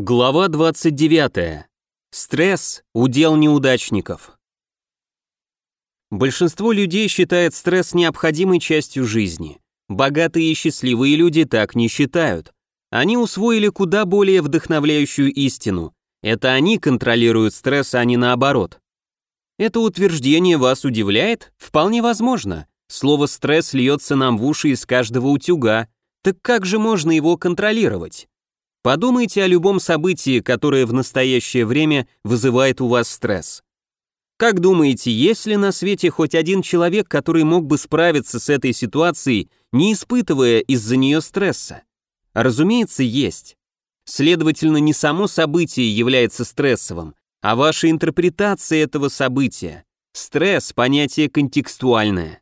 Глава 29. Стресс – удел неудачников. Большинство людей считает стресс необходимой частью жизни. Богатые и счастливые люди так не считают. Они усвоили куда более вдохновляющую истину. Это они контролируют стресс, а не наоборот. Это утверждение вас удивляет? Вполне возможно. Слово «стресс» льется нам в уши из каждого утюга. Так как же можно его контролировать? Подумайте о любом событии, которое в настоящее время вызывает у вас стресс. Как думаете, есть ли на свете хоть один человек, который мог бы справиться с этой ситуацией, не испытывая из-за нее стресса? Разумеется, есть. Следовательно, не само событие является стрессовым, а ваша интерпретация этого события. Стресс – понятие контекстуальное.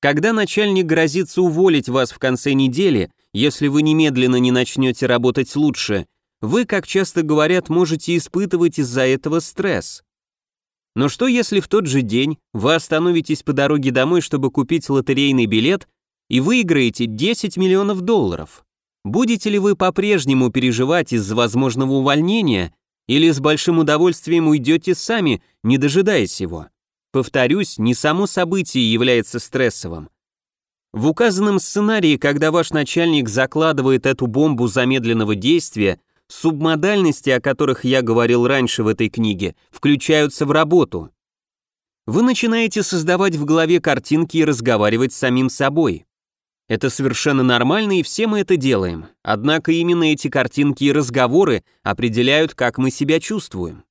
Когда начальник грозится уволить вас в конце недели, если вы немедленно не начнете работать лучше, вы, как часто говорят, можете испытывать из-за этого стресс. Но что если в тот же день вы остановитесь по дороге домой, чтобы купить лотерейный билет и выиграете 10 миллионов долларов? Будете ли вы по-прежнему переживать из-за возможного увольнения или с большим удовольствием уйдете сами, не дожидаясь его? Повторюсь, не само событие является стрессовым, в указанном сценарии, когда ваш начальник закладывает эту бомбу замедленного действия, субмодальности, о которых я говорил раньше в этой книге, включаются в работу. Вы начинаете создавать в голове картинки и разговаривать с самим собой. Это совершенно нормально, и все мы это делаем. Однако именно эти картинки и разговоры определяют, как мы себя чувствуем.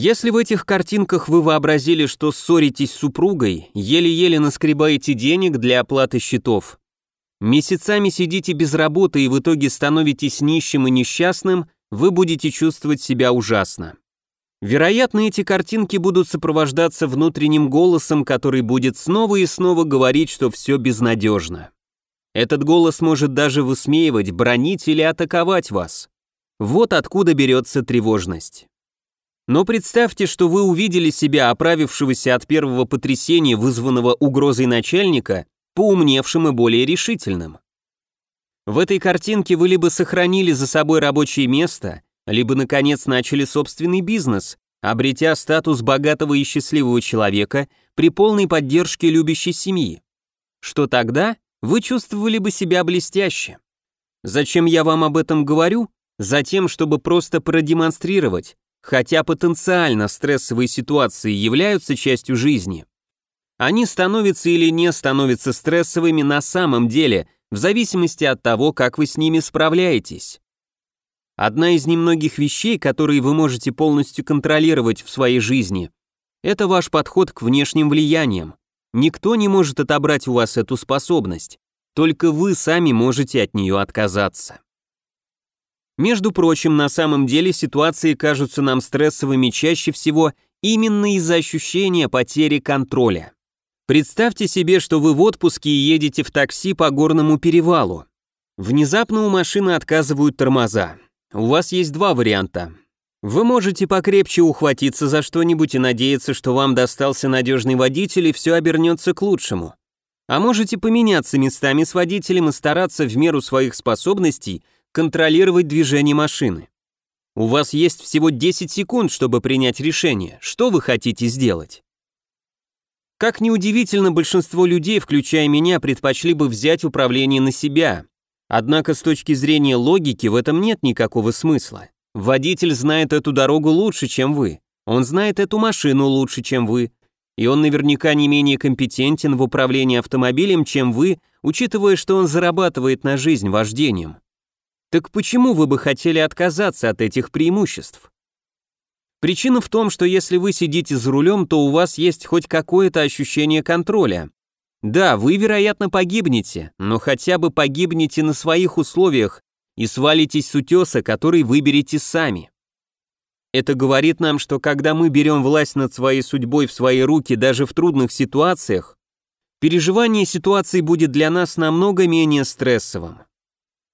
Если в этих картинках вы вообразили, что ссоритесь с супругой, еле-еле наскребаете денег для оплаты счетов, месяцами сидите без работы и в итоге становитесь нищим и несчастным, вы будете чувствовать себя ужасно. Вероятно, эти картинки будут сопровождаться внутренним голосом, который будет снова и снова говорить, что все безнадежно. Этот голос может даже высмеивать, бронить или атаковать вас. Вот откуда берется тревожность. Но представьте, что вы увидели себя, оправившегося от первого потрясения, вызванного угрозой начальника, поумневшим и более решительным. В этой картинке вы либо сохранили за собой рабочее место, либо, наконец, начали собственный бизнес, обретя статус богатого и счастливого человека при полной поддержке любящей семьи. Что тогда? Вы чувствовали бы себя блестяще. Зачем я вам об этом говорю? Затем, чтобы просто продемонстрировать, Хотя потенциально стрессовые ситуации являются частью жизни, они становятся или не становятся стрессовыми на самом деле, в зависимости от того, как вы с ними справляетесь. Одна из немногих вещей, которые вы можете полностью контролировать в своей жизни, это ваш подход к внешним влияниям. Никто не может отобрать у вас эту способность, только вы сами можете от нее отказаться. Между прочим, на самом деле ситуации кажутся нам стрессовыми чаще всего именно из-за ощущения потери контроля. Представьте себе, что вы в отпуске и едете в такси по горному перевалу. Внезапно у машины отказывают тормоза. У вас есть два варианта. Вы можете покрепче ухватиться за что-нибудь и надеяться, что вам достался надежный водитель и все обернется к лучшему. А можете поменяться местами с водителем и стараться в меру своих способностей – контролировать движение машины. У вас есть всего 10 секунд, чтобы принять решение, что вы хотите сделать. Как неудивительно, большинство людей, включая меня, предпочли бы взять управление на себя. Однако с точки зрения логики в этом нет никакого смысла. Водитель знает эту дорогу лучше, чем вы. Он знает эту машину лучше, чем вы. И он наверняка не менее компетентен в управлении автомобилем, чем вы, учитывая, что он зарабатывает на жизнь вождением. Так почему вы бы хотели отказаться от этих преимуществ? Причина в том, что если вы сидите за рулем, то у вас есть хоть какое-то ощущение контроля. Да, вы, вероятно, погибнете, но хотя бы погибнете на своих условиях и свалитесь с утеса, который выберете сами. Это говорит нам, что когда мы берем власть над своей судьбой в свои руки даже в трудных ситуациях, переживание ситуации будет для нас намного менее стрессовым.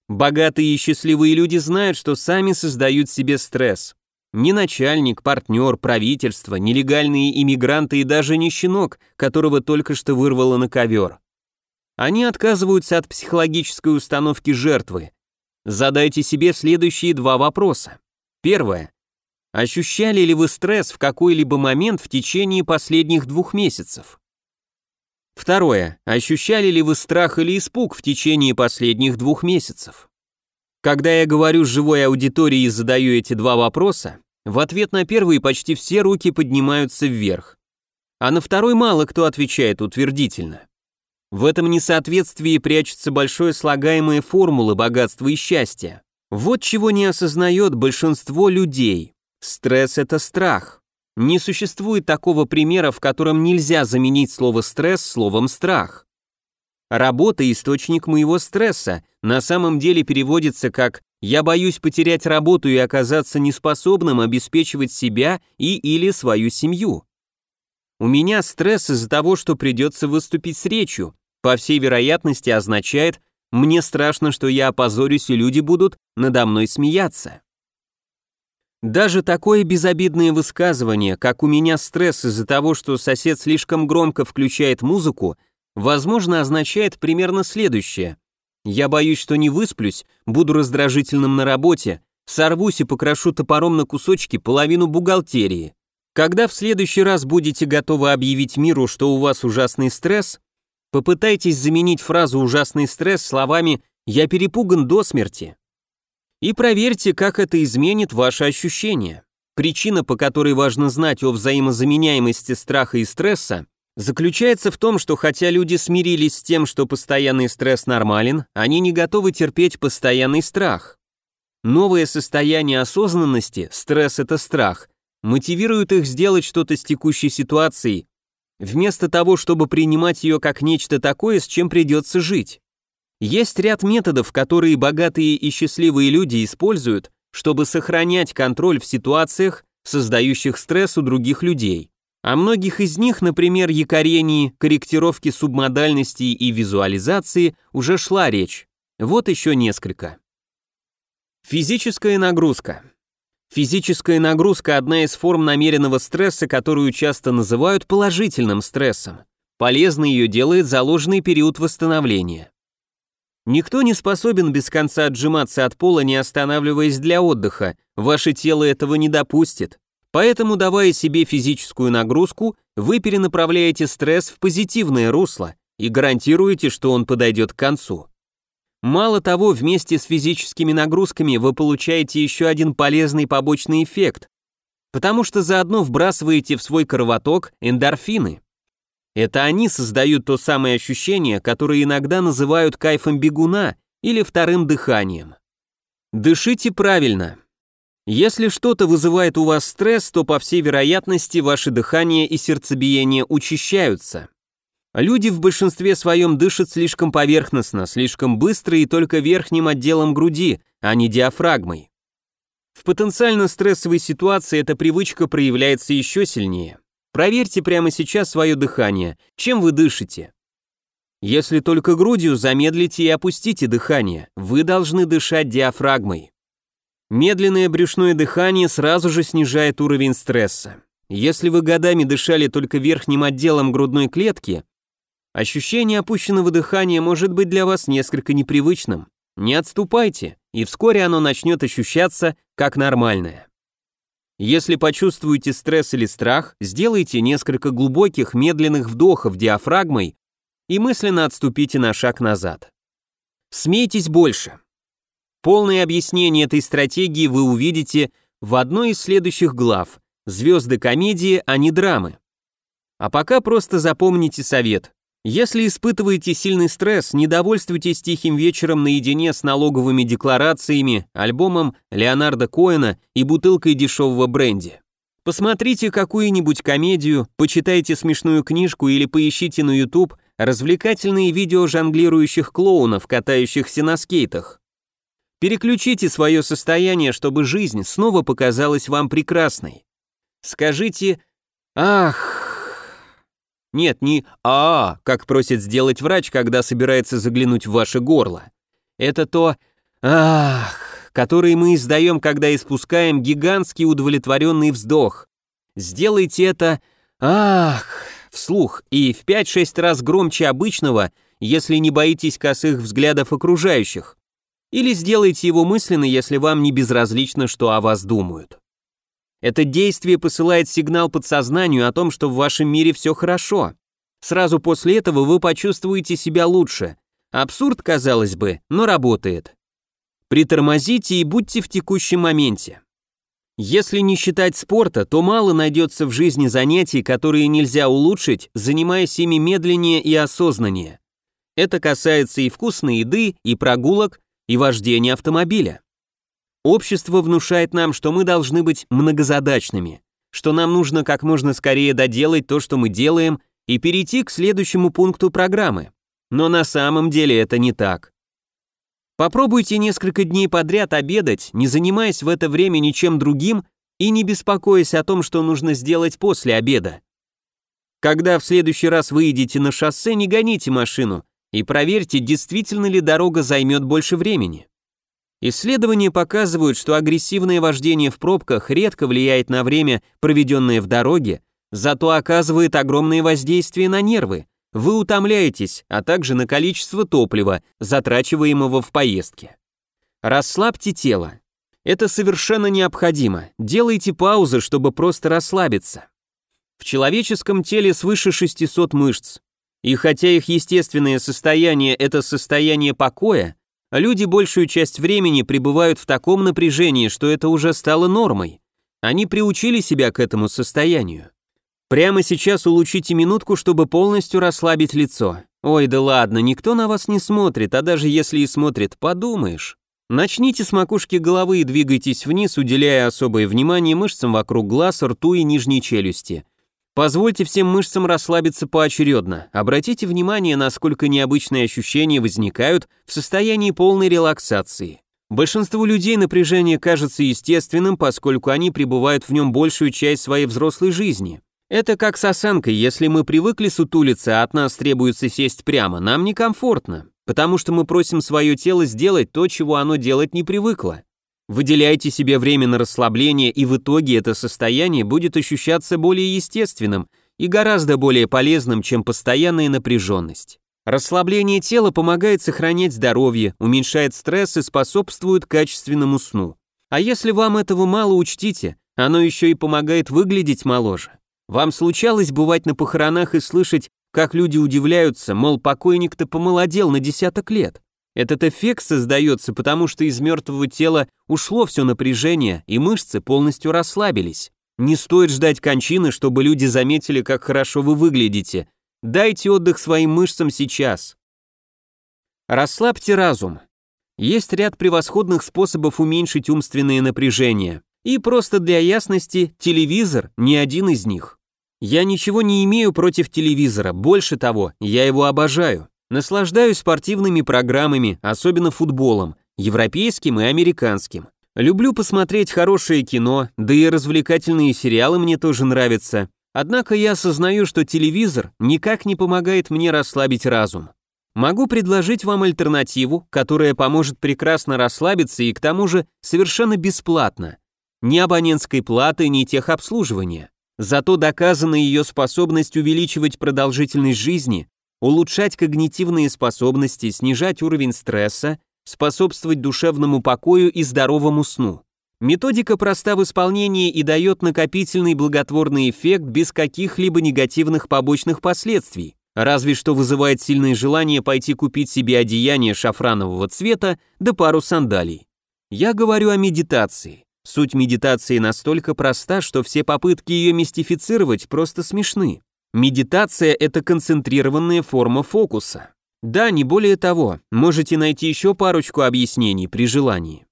Богатые и счастливые люди знают, что сами создают себе стресс. Ни начальник, партнер, правительство, нелегальные иммигранты и даже не щенок, которого только что вырвало на ковер. Они отказываются от психологической установки жертвы. Задайте себе следующие два вопроса. Первое. Ощущали ли вы стресс в какой-либо момент в течение последних двух месяцев? Второе. Ощущали ли вы страх или испуг в течение последних двух месяцев? Когда я говорю с живой аудиторией и задаю эти два вопроса, в ответ на первый почти все руки поднимаются вверх, а на второй мало кто отвечает утвердительно. В этом несоответствии прячутся большое слагаемые формулы богатства и счастья. Вот чего не осознает большинство людей. Стресс – это страх. Не существует такого примера, в котором нельзя заменить слово «стресс» словом «страх». Работа – источник моего стресса, на самом деле переводится как «я боюсь потерять работу и оказаться неспособным обеспечивать себя и или свою семью». У меня стресс из-за того, что придется выступить с речью, по всей вероятности означает «мне страшно, что я опозорюсь и люди будут надо мной смеяться». Даже такое безобидное высказывание, как «у меня стресс из-за того, что сосед слишком громко включает музыку», возможно, означает примерно следующее. «Я боюсь, что не высплюсь, буду раздражительным на работе, сорвусь и покрошу топором на кусочки половину бухгалтерии». Когда в следующий раз будете готовы объявить миру, что у вас ужасный стресс, Попытайтесь заменить фразу «ужасный стресс» словами «я перепуган до смерти». И проверьте, как это изменит ваши ощущения. Причина, по которой важно знать о взаимозаменяемости страха и стресса, заключается в том, что хотя люди смирились с тем, что постоянный стресс нормален, они не готовы терпеть постоянный страх. Новое состояние осознанности, стресс это страх, мотивирует их сделать что-то с текущей ситуацией, вместо того, чтобы принимать ее как нечто такое, с чем придется жить. Есть ряд методов, которые богатые и счастливые люди используют, чтобы сохранять контроль в ситуациях, создающих стресс у других людей. О многих из них, например, якорении, корректировке субмодальности и визуализации, уже шла речь. Вот еще несколько. Физическая нагрузка. Физическая нагрузка – одна из форм намеренного стресса, которую часто называют положительным стрессом. Полезно ее делает заложенный период восстановления. Никто не способен без конца отжиматься от пола, не останавливаясь для отдыха, ваше тело этого не допустит. Поэтому, давая себе физическую нагрузку, вы перенаправляете стресс в позитивное русло и гарантируете, что он подойдет к концу. Мало того, вместе с физическими нагрузками вы получаете еще один полезный побочный эффект, потому что заодно вбрасываете в свой кровоток эндорфины. Это они создают то самое ощущение, которое иногда называют кайфом бегуна или вторым дыханием. Дышите правильно. Если что-то вызывает у вас стресс, то по всей вероятности ваше дыхание и сердцебиение учащаются. Люди в большинстве своем дышат слишком поверхностно, слишком быстро и только верхним отделом груди, а не диафрагмой. В потенциально стрессовой ситуации эта привычка проявляется еще сильнее. Проверьте прямо сейчас свое дыхание, чем вы дышите. Если только грудью, замедлите и опустите дыхание, вы должны дышать диафрагмой. Медленное брюшное дыхание сразу же снижает уровень стресса. Если вы годами дышали только верхним отделом грудной клетки, Ощущение опущенного дыхания может быть для вас несколько непривычным. Не отступайте, и вскоре оно начнет ощущаться как нормальное. Если почувствуете стресс или страх, сделайте несколько глубоких медленных вдохов диафрагмой и мысленно отступите на шаг назад. Смейтесь больше. Полное объяснение этой стратегии вы увидите в одной из следующих глав «Звезды комедии, а не драмы». А пока просто запомните совет. Если испытываете сильный стресс, не довольствуйтесь тихим вечером наедине с налоговыми декларациями, альбомом Леонарда Коэна и бутылкой дешевого бренди. Посмотрите какую-нибудь комедию, почитайте смешную книжку или поищите на YouTube развлекательные видео жонглирующих клоунов, катающихся на скейтах. Переключите свое состояние, чтобы жизнь снова показалась вам прекрасной. Скажите «Ах, нет, не «а», как просит сделать врач, когда собирается заглянуть в ваше горло. Это то «ах», которое мы издаем, когда испускаем гигантский удовлетворенный вздох. Сделайте это «ах» вслух и в 5-6 раз громче обычного, если не боитесь косых взглядов окружающих. или сделайте его мысленно, если вам не безразлично, что о вас думают. Это действие посылает сигнал подсознанию о том, что в вашем мире все хорошо. Сразу после этого вы почувствуете себя лучше. Абсурд, казалось бы, но работает. Притормозите и будьте в текущем моменте. Если не считать спорта, то мало найдется в жизни занятий, которые нельзя улучшить, занимаясь ими медленнее и осознаннее. Это касается и вкусной еды, и прогулок, и вождения автомобиля. Общество внушает нам, что мы должны быть многозадачными, что нам нужно как можно скорее доделать то, что мы делаем, и перейти к следующему пункту программы. Но на самом деле это не так. Попробуйте несколько дней подряд обедать, не занимаясь в это время ничем другим и не беспокоясь о том, что нужно сделать после обеда. Когда в следующий раз выйдете на шоссе, не гоните машину и проверьте, действительно ли дорога займет больше времени. Исследования показывают, что агрессивное вождение в пробках редко влияет на время, проведенное в дороге, зато оказывает огромное воздействие на нервы. Вы утомляетесь, а также на количество топлива, затрачиваемого в поездке. Расслабьте тело. Это совершенно необходимо. Делайте паузы, чтобы просто расслабиться. В человеческом теле свыше 600 мышц. И хотя их естественное состояние – это состояние покоя, люди большую часть времени пребывают в таком напряжении, что это уже стало нормой. Они приучили себя к этому состоянию. Прямо сейчас улучшите минутку, чтобы полностью расслабить лицо. Ой, да ладно, никто на вас не смотрит, а даже если и смотрит, подумаешь. Начните с макушки головы и двигайтесь вниз, уделяя особое внимание мышцам вокруг глаз, рту и нижней челюсти. Позвольте всем мышцам расслабиться поочередно. Обратите внимание, насколько необычные ощущения возникают в состоянии полной релаксации. Большинству людей напряжение кажется естественным, поскольку они пребывают в нем большую часть своей взрослой жизни. Это как с осанкой, если мы привыкли сутулиться, а от нас требуется сесть прямо, нам некомфортно, потому что мы просим свое тело сделать то, чего оно делать не привыкло. Выделяйте себе время на расслабление, и в итоге это состояние будет ощущаться более естественным и гораздо более полезным, чем постоянная напряженность. Расслабление тела помогает сохранять здоровье, уменьшает стресс и способствует качественному сну. А если вам этого мало, учтите, оно еще и помогает выглядеть моложе. Вам случалось бывать на похоронах и слышать, как люди удивляются, мол, покойник-то помолодел на десяток лет. Этот эффект создается, потому что из мертвого тела ушло все напряжение, и мышцы полностью расслабились. Не стоит ждать кончины, чтобы люди заметили, как хорошо вы выглядите. Дайте отдых своим мышцам сейчас. Расслабьте разум. Есть ряд превосходных способов уменьшить умственное напряжение. И просто для ясности, телевизор не один из них. Я ничего не имею против телевизора, больше того, я его обожаю. Наслаждаюсь спортивными программами, особенно футболом, европейским и американским. Люблю посмотреть хорошее кино, да и развлекательные сериалы мне тоже нравятся. Однако я осознаю, что телевизор никак не помогает мне расслабить разум. Могу предложить вам альтернативу, которая поможет прекрасно расслабиться и к тому же совершенно бесплатно ни абонентской платы, ни техобслуживания. Зато доказана ее способность увеличивать продолжительность жизни, улучшать когнитивные способности, снижать уровень стресса, способствовать душевному покою и здоровому сну. Методика проста в исполнении и дает накопительный благотворный эффект без каких-либо негативных побочных последствий, разве что вызывает сильное желание пойти купить себе одеяние шафранового цвета да пару сандалий. Я говорю о медитации. Суть медитации настолько проста, что все попытки ее мистифицировать просто смешны. Медитация – это концентрированная форма фокуса. Да, не более того, можете найти еще парочку объяснений при желании.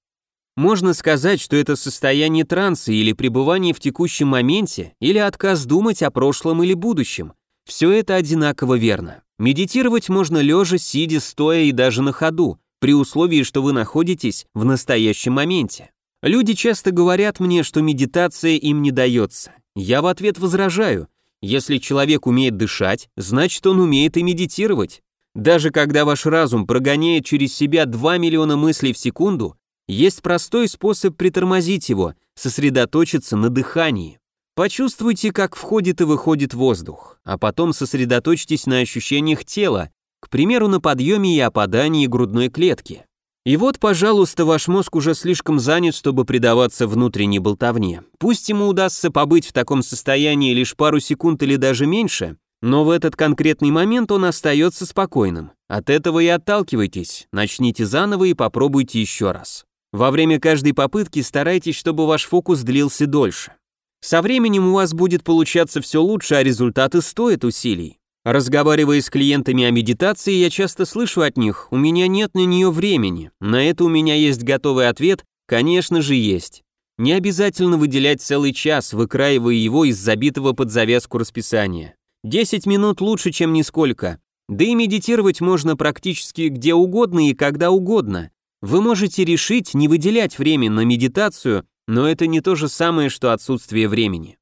Можно сказать, что это состояние транса или пребывание в текущем моменте, или отказ думать о прошлом или будущем. Все это одинаково верно. Медитировать можно лежа, сидя, стоя и даже на ходу, при условии, что вы находитесь в настоящем моменте. Люди часто говорят мне, что медитация им не дается. Я в ответ возражаю. Если человек умеет дышать, значит он умеет и медитировать. Даже когда ваш разум прогоняет через себя 2 миллиона мыслей в секунду, есть простой способ притормозить его, сосредоточиться на дыхании. Почувствуйте, как входит и выходит воздух, а потом сосредоточьтесь на ощущениях тела, к примеру, на подъеме и опадании грудной клетки. И вот, пожалуйста, ваш мозг уже слишком занят, чтобы предаваться внутренней болтовне. Пусть ему удастся побыть в таком состоянии лишь пару секунд или даже меньше, но в этот конкретный момент он остается спокойным. От этого и отталкивайтесь, начните заново и попробуйте еще раз. Во время каждой попытки старайтесь, чтобы ваш фокус длился дольше. Со временем у вас будет получаться все лучше, а результаты стоят усилий. Разговаривая с клиентами о медитации, я часто слышу от них, у меня нет на нее времени. На это у меня есть готовый ответ, конечно же есть. Не обязательно выделять целый час, выкраивая его из забитого под завязку расписания. 10 минут лучше, чем нисколько. Да и медитировать можно практически где угодно и когда угодно. Вы можете решить не выделять время на медитацию, но это не то же самое, что отсутствие времени.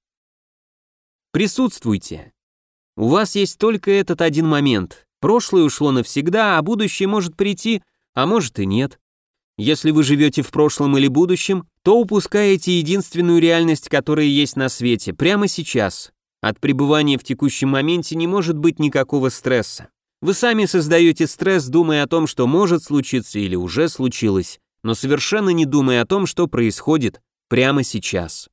Присутствуйте. У вас есть только этот один момент. Прошлое ушло навсегда, а будущее может прийти, а может и нет. Если вы живете в прошлом или будущем, то упускаете единственную реальность, которая есть на свете, прямо сейчас. От пребывания в текущем моменте не может быть никакого стресса. Вы сами создаете стресс, думая о том, что может случиться или уже случилось, но совершенно не думая о том, что происходит прямо сейчас.